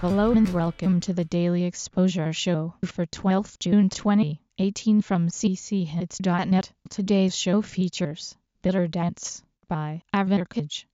Hello and welcome to the Daily Exposure Show for 12th June 2018 from cchits.net. Today's show features Bitter Dance by Averkage.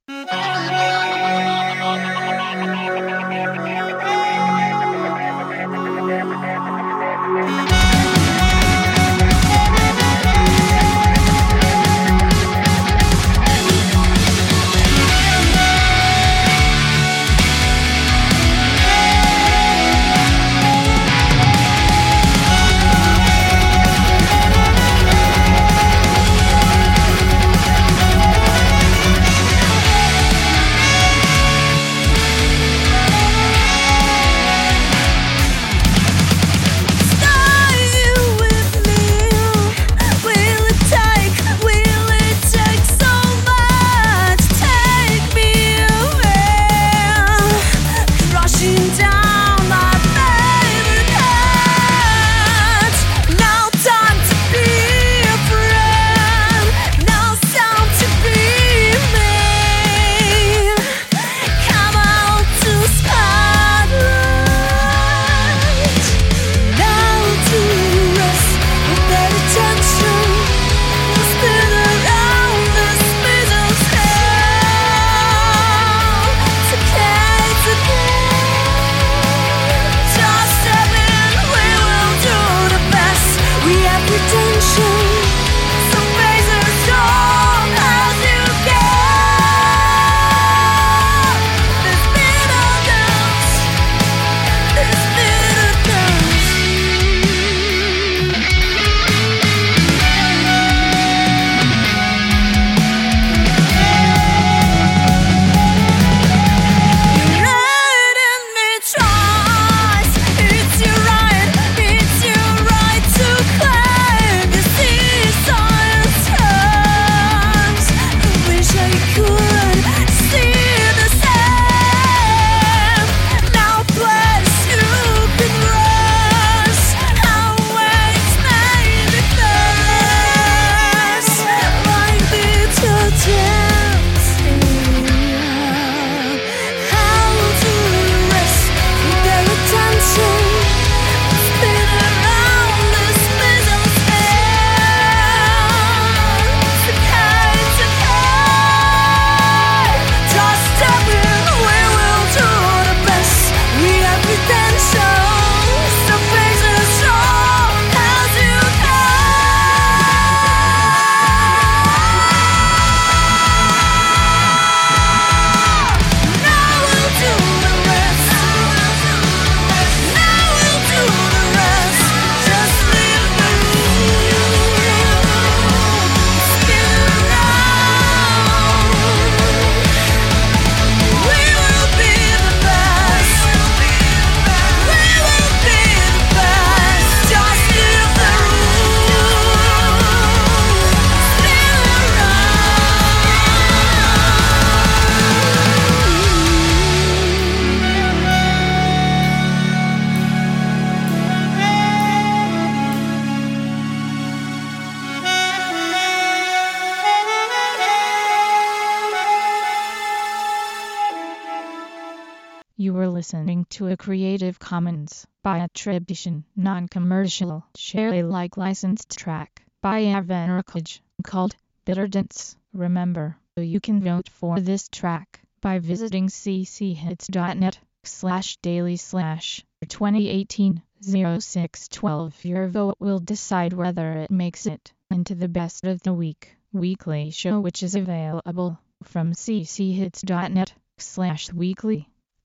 You were listening to a Creative Commons by attribution, non-commercial, share Alike licensed track by Avanarkage called Bitter Dance. Remember, you can vote for this track by visiting cchits.net slash daily slash 2018 0612. Your vote will decide whether it makes it into the best of the week weekly show which is available from cchits.net slash weekly.